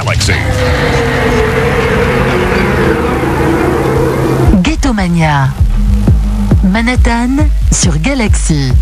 Galaxy. Ghettomania. Manhattan sur Galaxy.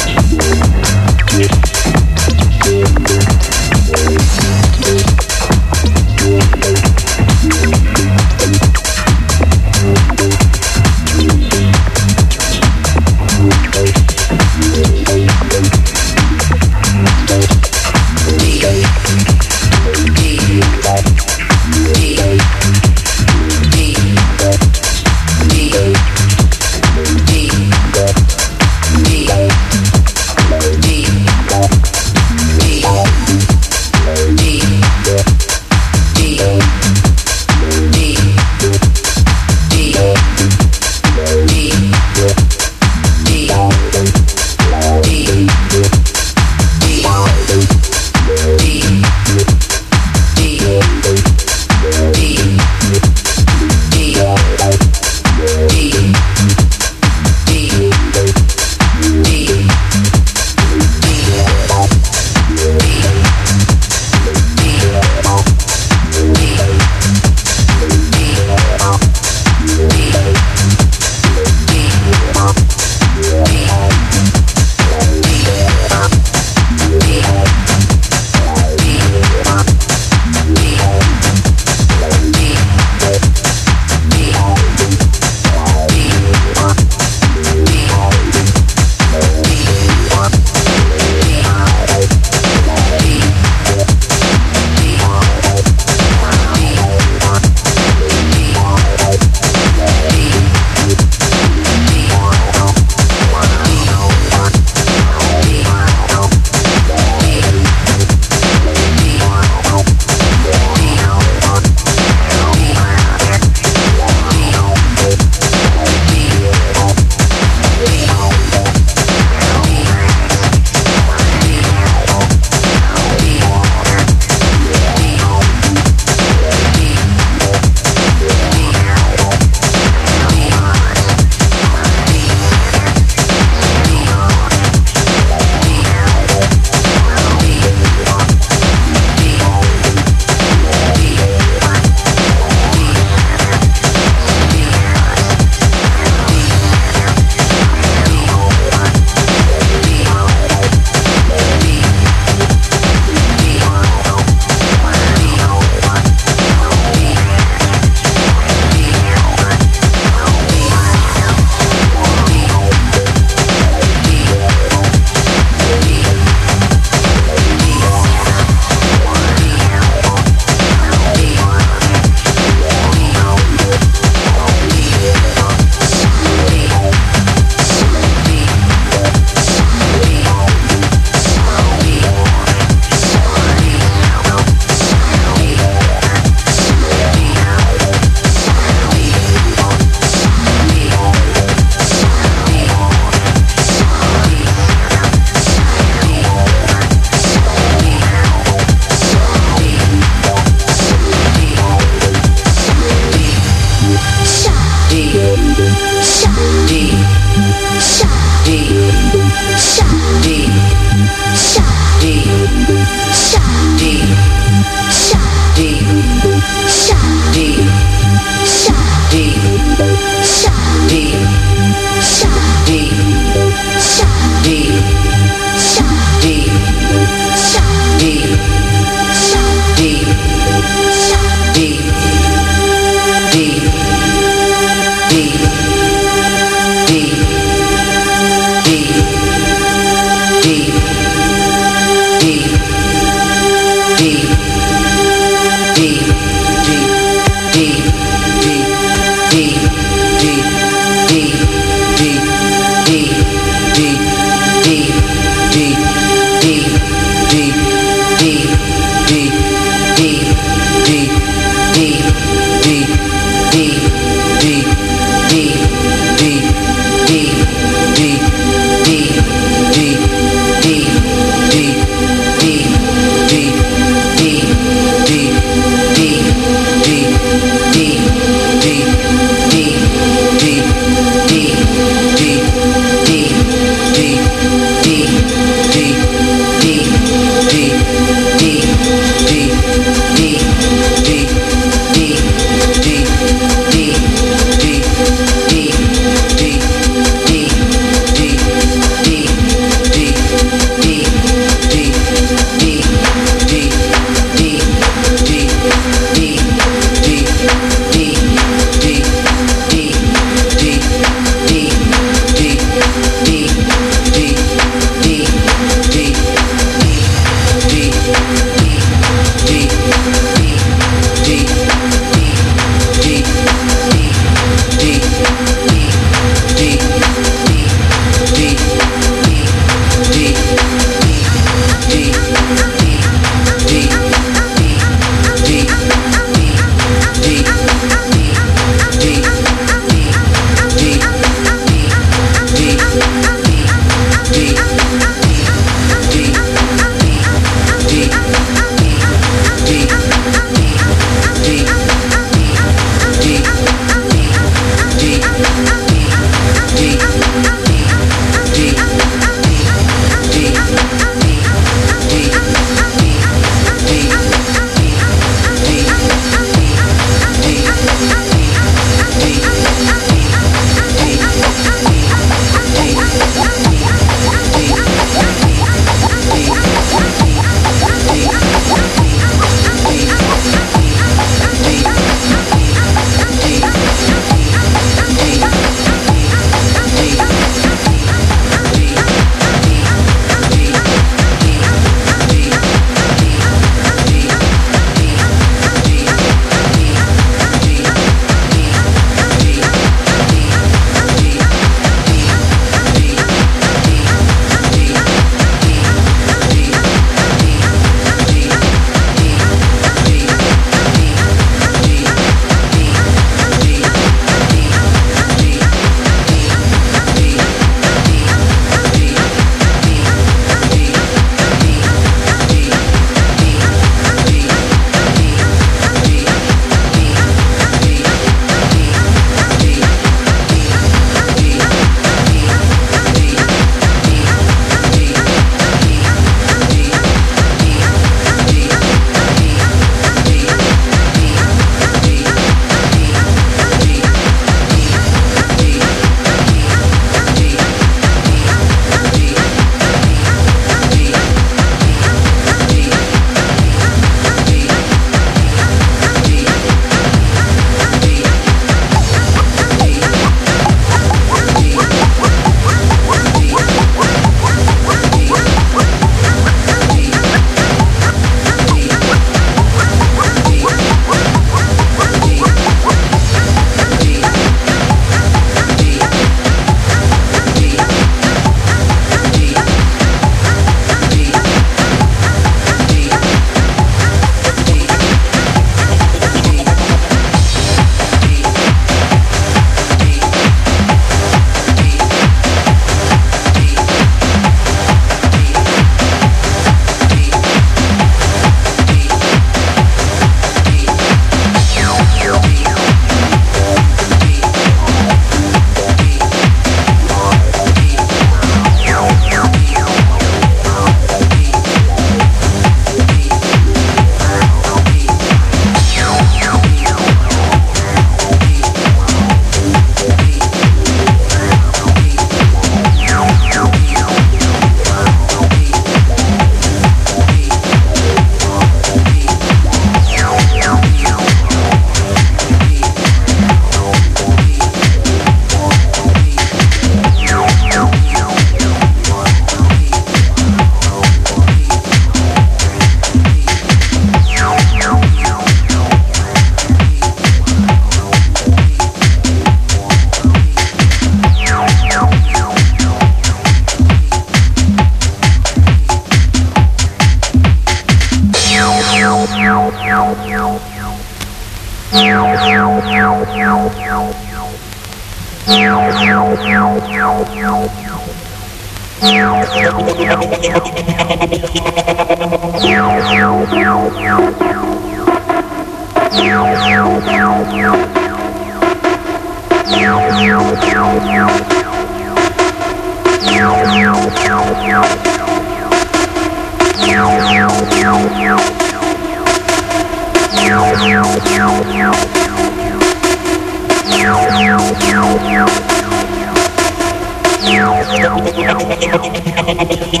ちょっと待って。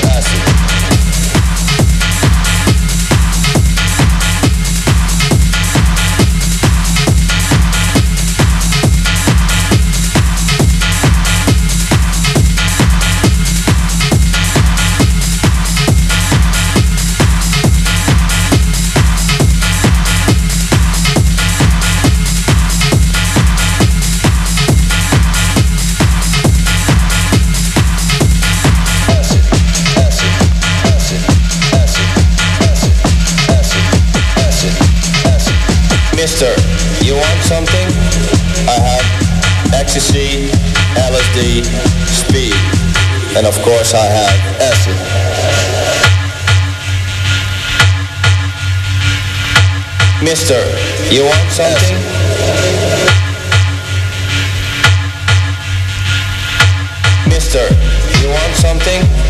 classic. course I have acid. Mister, you want something? Mister, you want something?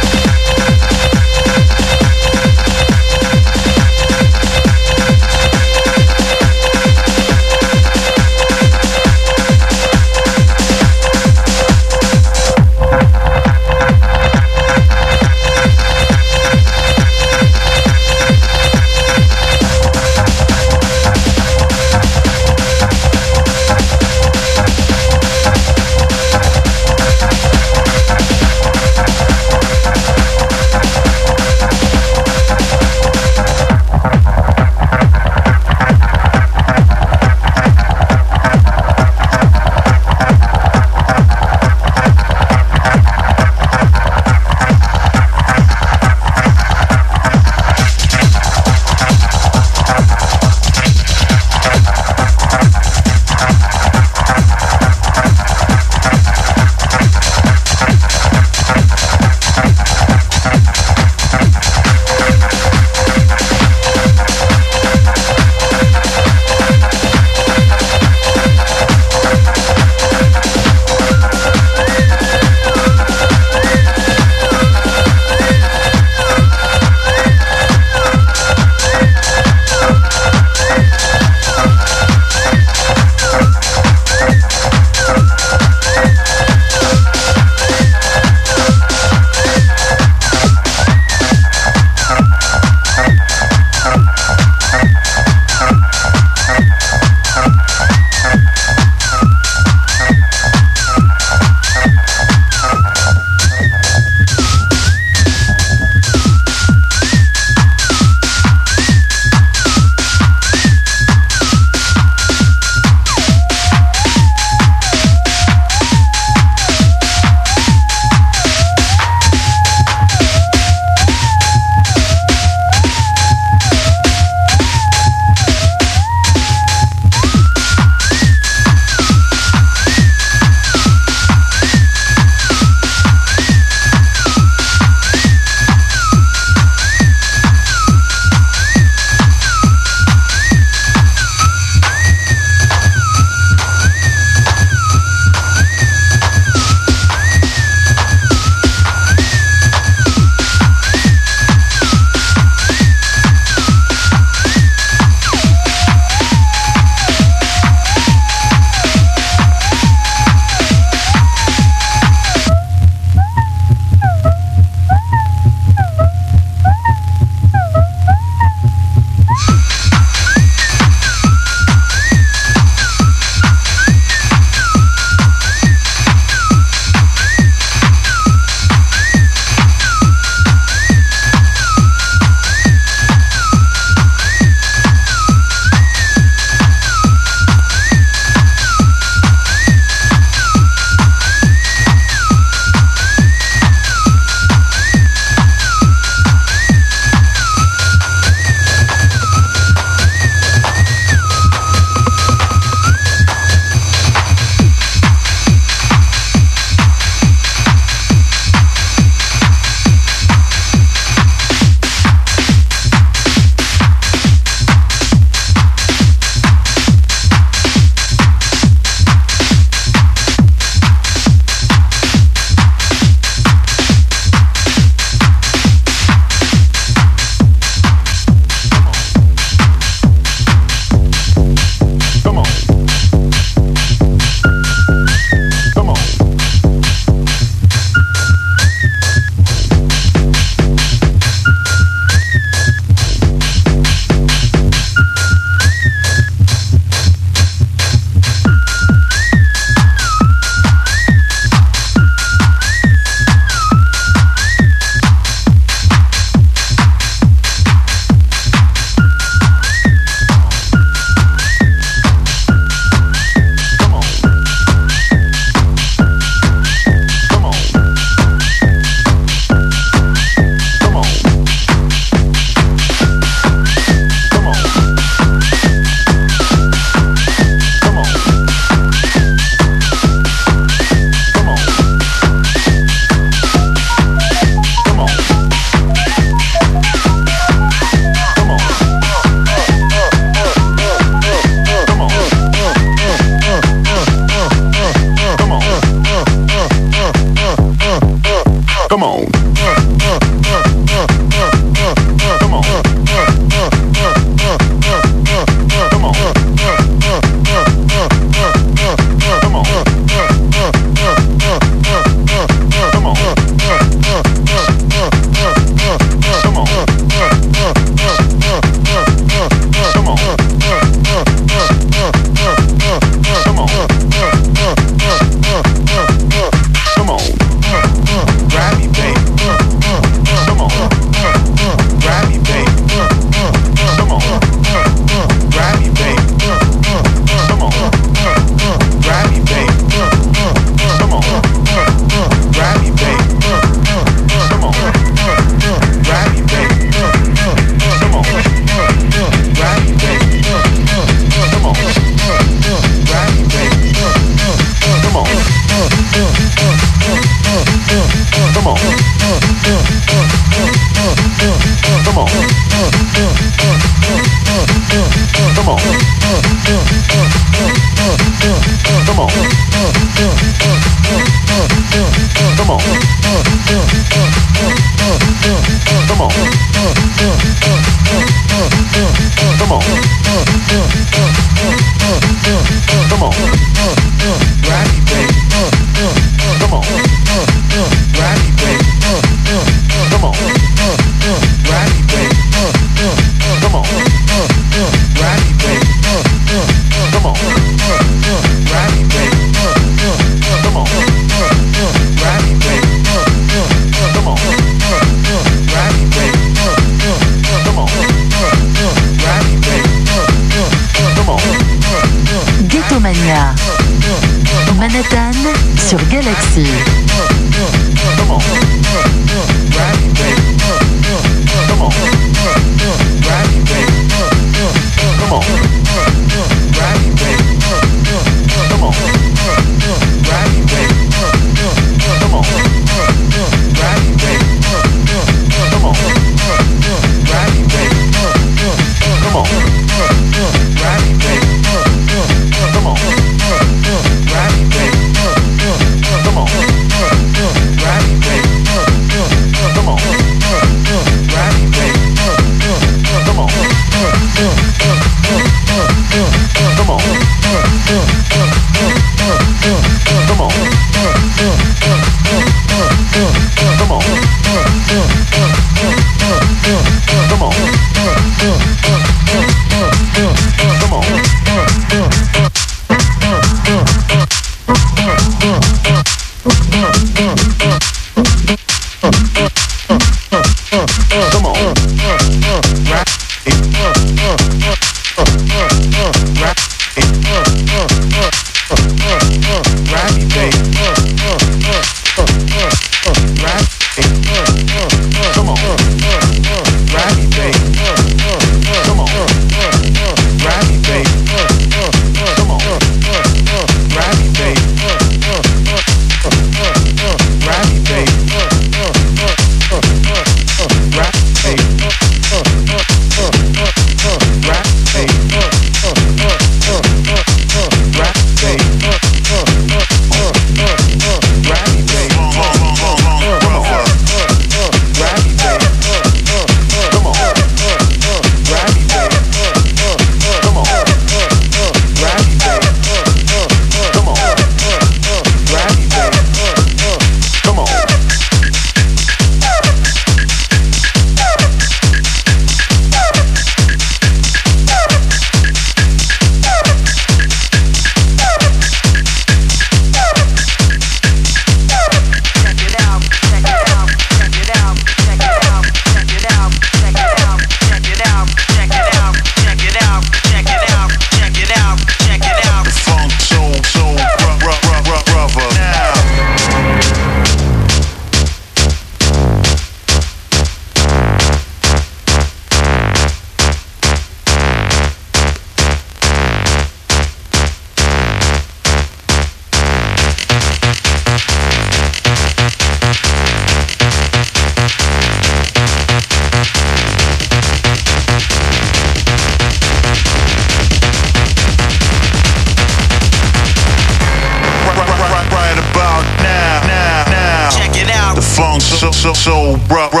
funk brother,